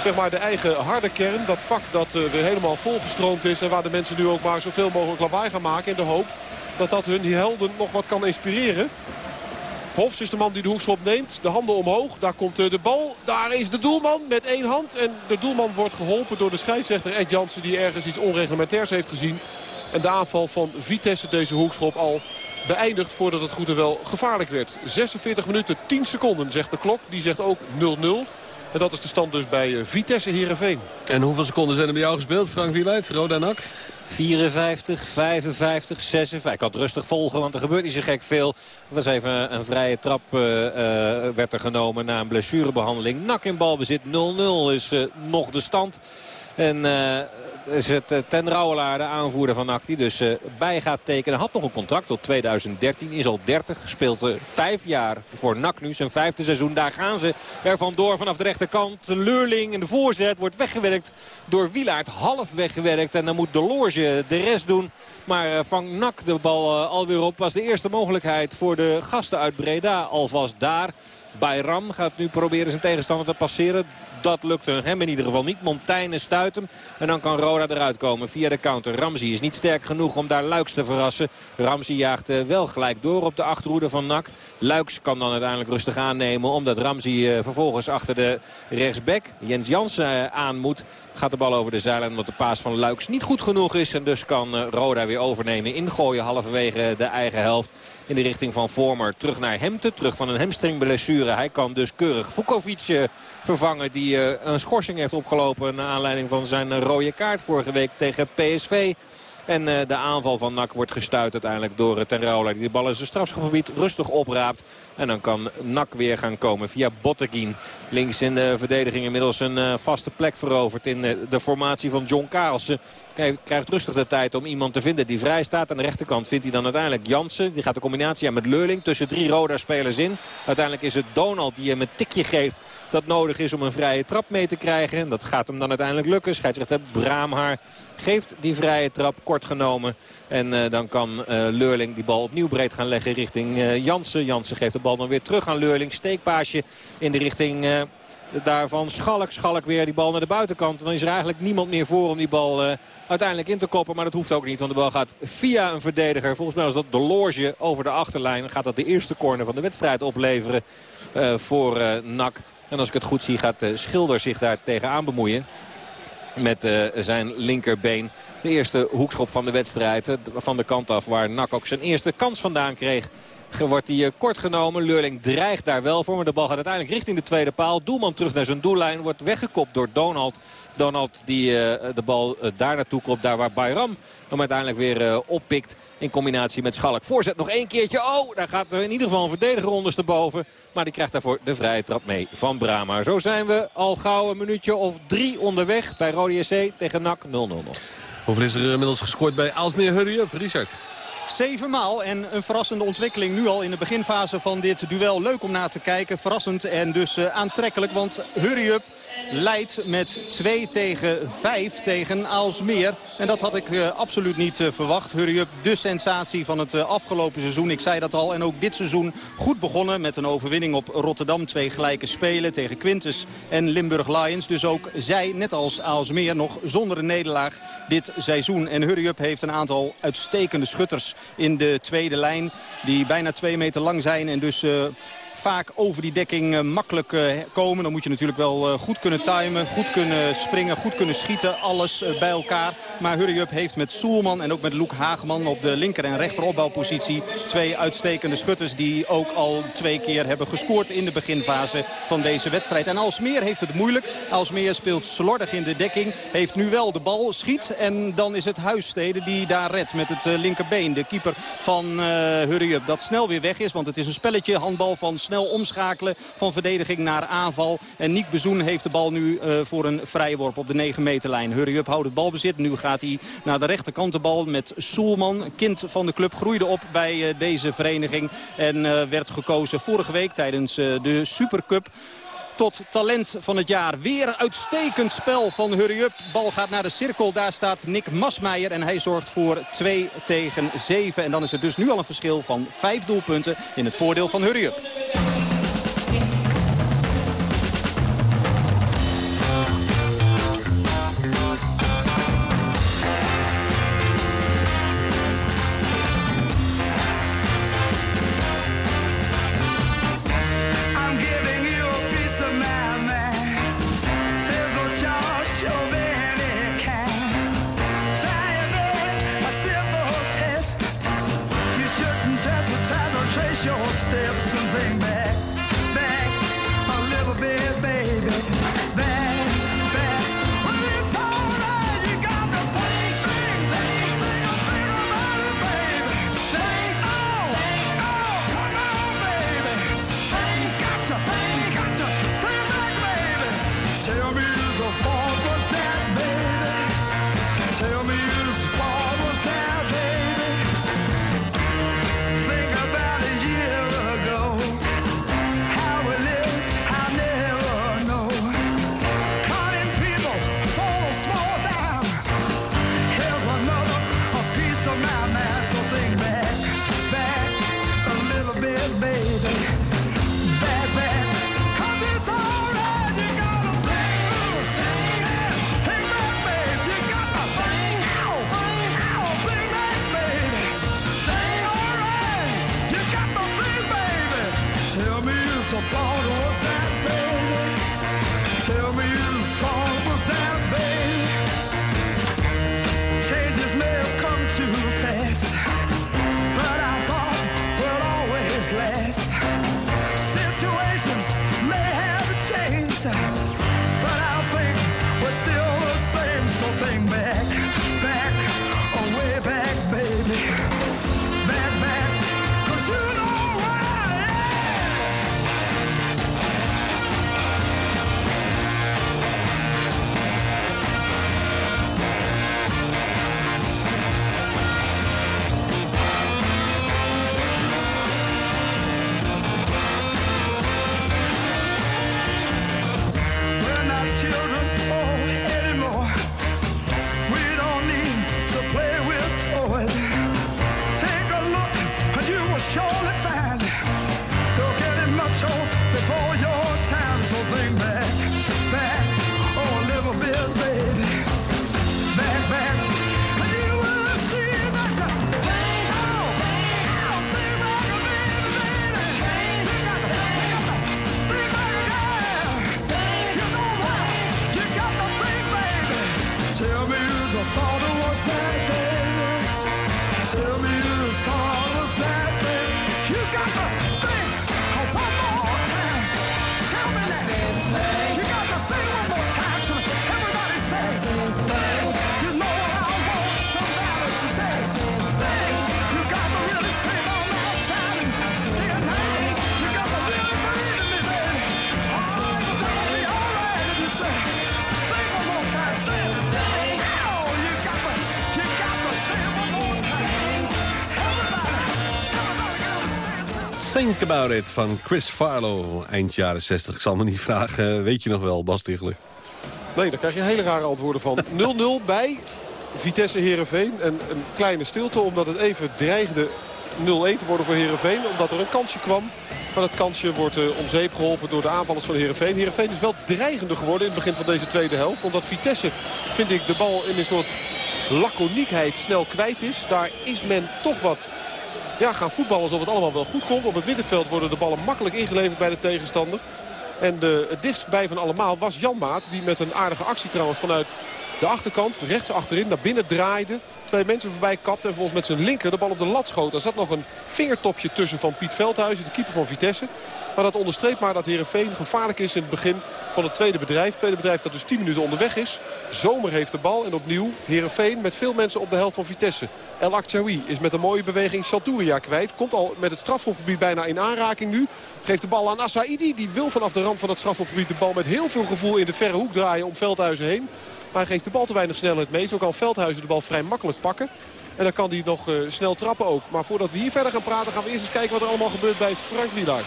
Zeg maar de eigen harde kern. Dat vak dat eh, weer helemaal volgestroomd is. En waar de mensen nu ook maar zoveel mogelijk lawaai gaan maken. In de hoop dat dat hun helden nog wat kan inspireren. Hofs is de man die de hoekschop neemt. De handen omhoog. Daar komt eh, de bal. Daar is de doelman met één hand. En de doelman wordt geholpen door de scheidsrechter Ed Jansen. Die ergens iets onreglementairs heeft gezien. En de aanval van Vitesse deze hoekschop al beëindigd voordat het goed en wel gevaarlijk werd. 46 minuten 10 seconden zegt de klok. Die zegt ook 0-0. En dat is de stand dus bij eh, Vitesse Heerenveen. En hoeveel seconden zijn er bij jou gespeeld, Frank Wieluid, Roda NAC? 54, 55, 56. Ik het rustig volgen, want er gebeurt niet zo gek veel. Er was even een vrije trap eh, eh, werd er genomen na een blessurebehandeling. Nak in balbezit 0-0 is eh, nog de stand. En is het eh, Ten Rouwelaar, de aanvoerder van NAC, die dus eh, bij gaat tekenen. Had nog een contract tot 2013, is al 30. Speelt eh, vijf jaar voor NAC nu, zijn vijfde seizoen. Daar gaan ze er vandoor vanaf de rechterkant. Leurling in de voorzet wordt weggewerkt door Wielaert. Half weggewerkt en dan moet de Loge de rest doen. Maar vangt NAC de bal alweer op. Was de eerste mogelijkheid voor de gasten uit Breda alvast daar. Bayram gaat nu proberen zijn tegenstander te passeren. Dat lukt hem in ieder geval niet. Montaigne stuit hem. En dan kan Roda eruit komen via de counter. Ramsey is niet sterk genoeg om daar Luiks te verrassen. Ramsey jaagt eh, wel gelijk door op de achterhoede van NAC. Luiks kan dan uiteindelijk rustig aannemen. Omdat Ramsey eh, vervolgens achter de rechtsback Jens Jansen eh, aan moet. Gaat de bal over de zeilen omdat de paas van Luiks niet goed genoeg is. En dus kan Roda weer overnemen. Ingooien halverwege de eigen helft in de richting van Vormer. Terug naar Hemte, terug van een hamstringblessure. Hij kan dus keurig Vukovic eh, vervangen die eh, een schorsing heeft opgelopen... naar aanleiding van zijn eh, rode kaart vorige week tegen PSV. En eh, de aanval van NAC wordt gestuurd uiteindelijk door uh, Ten Rouwelaar. Die de bal in zijn strafschopgebied rustig opraapt. En dan kan NAC weer gaan komen via Botteguin. Links in de verdediging inmiddels een eh, vaste plek veroverd in eh, de formatie van John Karelsen. Krijgt rustig de tijd om iemand te vinden die vrij staat. Aan de rechterkant vindt hij dan uiteindelijk Jansen. Die gaat de combinatie aan met Leurling tussen drie Roda-spelers in. Uiteindelijk is het Donald die hem een tikje geeft dat nodig is om een vrije trap mee te krijgen. En dat gaat hem dan uiteindelijk lukken. Scheidsrechter Braamhaar geeft die vrije trap kort genomen. En eh, dan kan eh, Leurling die bal opnieuw breed gaan leggen richting eh, Jansen. Jansen geeft de bal dan weer terug aan Leurling. Steekpaasje in de richting... Daarvan Schalk, Schalk weer die bal naar de buitenkant. En dan is er eigenlijk niemand meer voor om die bal uiteindelijk in te koppen. Maar dat hoeft ook niet, want de bal gaat via een verdediger. Volgens mij is dat de loge over de achterlijn. Gaat dat de eerste corner van de wedstrijd opleveren voor NAC. En als ik het goed zie gaat uh, Schilder zich daar tegenaan bemoeien. Met uh, zijn linkerbeen. De eerste hoekschop van de wedstrijd. Uh, van de kant af waar NAC ook zijn eerste kans vandaan kreeg. Wordt hij uh, kort genomen. Leurling dreigt daar wel voor. Maar de bal gaat uiteindelijk richting de tweede paal. Doelman terug naar zijn doellijn. Wordt weggekopt door Donald. Donald die de bal daar naartoe kopt. Daar waar Bayram hem uiteindelijk weer oppikt. In combinatie met Schalk. Voorzet nog één keertje. Oh, daar gaat er in ieder geval een verdediger ondersteboven. Maar die krijgt daarvoor de vrije trap mee van Brama. Zo zijn we al gauw een minuutje of drie onderweg bij Rode SC tegen NAC 0-0 nog. Hoeveel is er inmiddels gescoord bij Aalsmeer Hurry Up, Richard? Zevenmaal en een verrassende ontwikkeling nu al in de beginfase van dit duel. Leuk om na te kijken, verrassend en dus uh, aantrekkelijk. Want Hurry Up leidt met 2 tegen 5 tegen Aalsmeer. En dat had ik uh, absoluut niet uh, verwacht. Hurry Up, de sensatie van het uh, afgelopen seizoen. Ik zei dat al. En ook dit seizoen goed begonnen met een overwinning op Rotterdam. Twee gelijke spelen tegen Quintus en Limburg Lions. Dus ook zij, net als Aalsmeer, nog zonder een nederlaag dit seizoen. En Hurry Up heeft een aantal uitstekende schutters. in de tweede lijn. Die bijna twee meter lang zijn en dus... vaak over die dekking eh, makkelijk eh, komen. Dan moet je natuurlijk wel eh, goed kunnen timen, goed kunnen springen, goed kunnen schieten. Alles bij elkaar. Maar Hurry Up heeft met Soelman en ook met Loek Hageman op de linker en rechter opbouwpositie... twee uitstekende schutters die ook al twee keer hebben gescoord in de beginfase van deze wedstrijd. En Alsmeer heeft het moeilijk. Alsmeer speelt slordig in de dekking. Heeft nu wel de bal, schiet. En dan is het Huisstede die daar redt met het linkerbeen. De keeper van eh Hurry Up dat snel weer weg is. Want het is een spelletje, handbal van snel omschakelen van verdediging naar aanval. En Niek Bezoen heeft de bal nu eh, voor een vrijworp op de 9 meterlijn. Hurry Up houdt het balbezit. Nu gaat hij naar de rechterkant de bal met Soelman. Kind van de club groeide op bij eh, deze vereniging. En eh, werd gekozen vorige week tijdens de Supercup tot talent van het jaar. Weer uitstekend spel van Hurry Up. Bal gaat naar de cirkel. Daar staat Nick Masmeijer. En hij zorgt voor 2 tegen 7. En dan is het dus nu al een verschil van 5 doelpunten in het voordeel van Hurry Up. Show. Think About It van Chris Farlow, eind jaren 60. Ik zal me niet vragen, weet je nog wel, Bas Tichler? Nee, daar krijg je hele rare antwoorden van. (laughs) 0-0 bij Vitesse Herenveen. En een kleine stilte omdat het even dreigde 0-1 te worden voor Herenveen. Omdat er een kansje kwam. Maar dat kansje wordt eh, om zeep geholpen door de aanvallers van Herenveen. Herenveen is wel dreigender geworden in het begin van deze tweede helft. Omdat Vitesse, vind ik, de bal in een soort laconiekheid snel kwijt is. Daar is men toch wat ja, gaan voetballen alsof het allemaal wel goed komt. Op het middenveld worden de ballen makkelijk ingeleverd bij de tegenstander. En de, het dichtstbij van allemaal was Jan Maat. Die met een aardige actie trouwens vanuit de achterkant, rechts achterin, naar binnen draaide. Twee mensen voorbij kapte en volgens met zijn linker de bal op de lat schoot. Er zat nog een vingertopje tussen van Piet Veldhuizen, de keeper van Vitesse. Maar dat onderstreept maar dat Heerenveen gevaarlijk is in het begin van het tweede bedrijf. Tweede bedrijf dat dus 10 minuten onderweg is. Zomer heeft de bal en opnieuw Heerenveen met veel mensen op de helft van Vitesse. El Aktjaoui is met een mooie beweging Chantouria kwijt. Komt al met het strafschopgebied bijna in aanraking nu. Geeft de bal aan Assaidi. Die wil vanaf de rand van het strafschopgebied de bal met heel veel gevoel in de verre hoek draaien om Veldhuizen heen. Maar hij geeft de bal te weinig snelheid mee. Zo kan Veldhuizen de bal vrij makkelijk pakken. En dan kan hij nog uh, snel trappen ook. Maar voordat we hier verder gaan praten gaan we eerst eens kijken wat er allemaal gebeurt bij Frank Wielaert.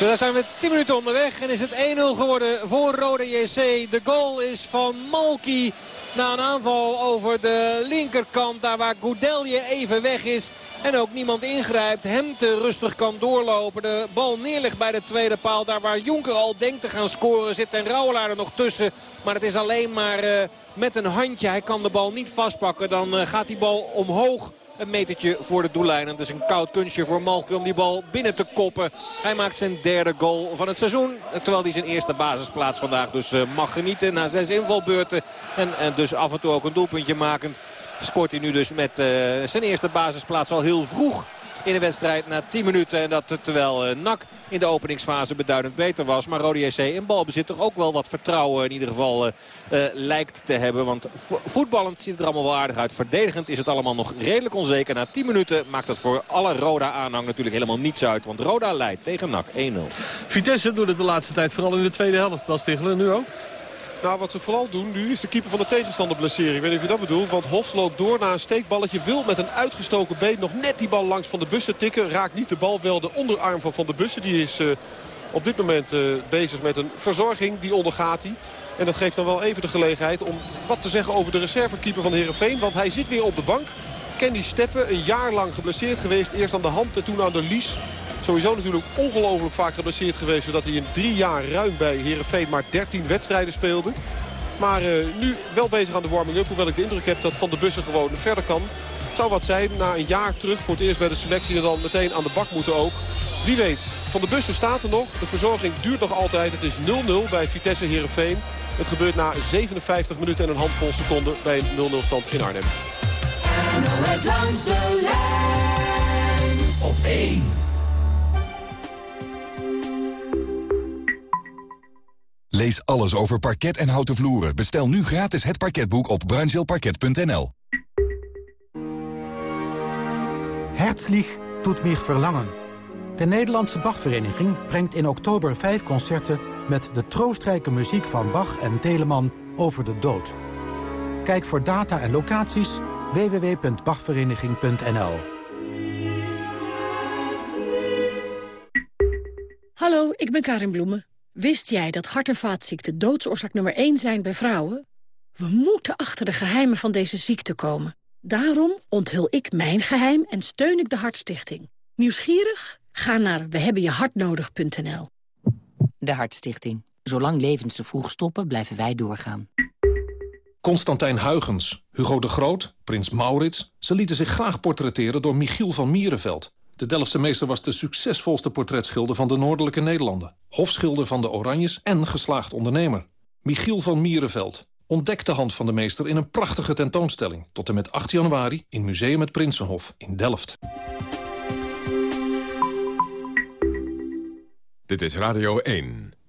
Dus daar zijn we 10 minuten onderweg en is het 1-0 geworden voor Rode JC. De goal is van Malki na een aanval over de linkerkant. Daar waar Goudelje even weg is. En ook niemand ingrijpt. Hem te rustig kan doorlopen. De bal neerlegt bij de tweede paal. Daar waar Jonker al denkt te gaan scoren zit en Rauwelaar er nog tussen. Maar het is alleen maar uh, met een handje. Hij kan de bal niet vastpakken. Dan uh, gaat die bal omhoog. Een metertje voor de doellijn. En het is een koud kunstje voor Malke om die bal binnen te koppen. Hij maakt zijn derde goal van het seizoen. Terwijl hij zijn eerste basisplaats vandaag dus uh, mag genieten. Na zes invalbeurten. En, en dus af en toe ook een doelpuntje makend. Scoort hij nu dus met uh, zijn eerste basisplaats al heel vroeg in de wedstrijd na 10 minuten. En dat terwijl uh, NAC in de openingsfase beduidend beter was. Maar Rode JC in balbezit toch ook wel wat vertrouwen in ieder geval uh, uh, lijkt te hebben. Want voetballend ziet het er allemaal wel aardig uit. Verdedigend is het allemaal nog redelijk onzeker. Na 10 minuten maakt dat voor alle Roda-aanhang natuurlijk helemaal niets uit. Want Roda leidt tegen NAC 1-0. Vitesse doet het de laatste tijd vooral in de tweede helft. Bas nu ook? Nou, wat ze vooral doen nu is de keeper van de tegenstander blesseren. Ik weet niet of je dat bedoelt, want Hofs loopt door naar een steekballetje. Wil met een uitgestoken been nog net die bal langs Van de Bussen tikken. Raakt niet de bal, wel de onderarm van Van de Bussen. Die is uh, op dit moment uh, bezig met een verzorging. Die ondergaat hij. En dat geeft dan wel even de gelegenheid om wat te zeggen over de reservekeeper van Heerenveen. Want hij zit weer op de bank. Kenny Steppen, een jaar lang geblesseerd geweest. Eerst aan de hand en toen aan de lies. Sowieso natuurlijk ongelooflijk vaak geblesseerd geweest. Zodat hij in drie jaar ruim bij Heerenveen maar 13 wedstrijden speelde. Maar uh, nu wel bezig aan de warming-up. Hoewel ik de indruk heb dat Van de Bussen gewoon verder kan. Het zou wat zijn na een jaar terug voor het eerst bij de selectie. En dan meteen aan de bak moeten ook. Wie weet, Van de Bussen staat er nog. De verzorging duurt nog altijd. Het is 0-0 bij Vitesse Heerenveen. Het gebeurt na 57 minuten en een handvol seconden bij een 0-0 stand in Arnhem. NOS langs de lijn op 1. Lees alles over parket en houten vloeren. Bestel nu gratis het parketboek op bruinzeelparket.nl. Herzlich tut mich verlangen. De Nederlandse Bachvereniging brengt in oktober vijf concerten... met de troostrijke muziek van Bach en Telemann over de dood. Kijk voor data en locaties www.bachvereniging.nl. Hallo, ik ben Karin Bloemen. Wist jij dat hart- en vaatziekten doodsoorzaak nummer 1 zijn bij vrouwen? We moeten achter de geheimen van deze ziekte komen. Daarom onthul ik mijn geheim en steun ik de Hartstichting. Nieuwsgierig? Ga naar wehebbenjehartnodig.nl. De Hartstichting. Zolang levens te vroeg stoppen, blijven wij doorgaan. Constantijn Huygens, Hugo de Groot, Prins Maurits... ze lieten zich graag portretteren door Michiel van Mierenveld... De Delftse meester was de succesvolste portretschilder van de Noordelijke Nederlanden. Hofschilder van de Oranjes en geslaagd ondernemer. Michiel van Mierenveld ontdekt de hand van de meester in een prachtige tentoonstelling. Tot en met 8 januari in Museum het Prinsenhof in Delft. Dit is Radio 1.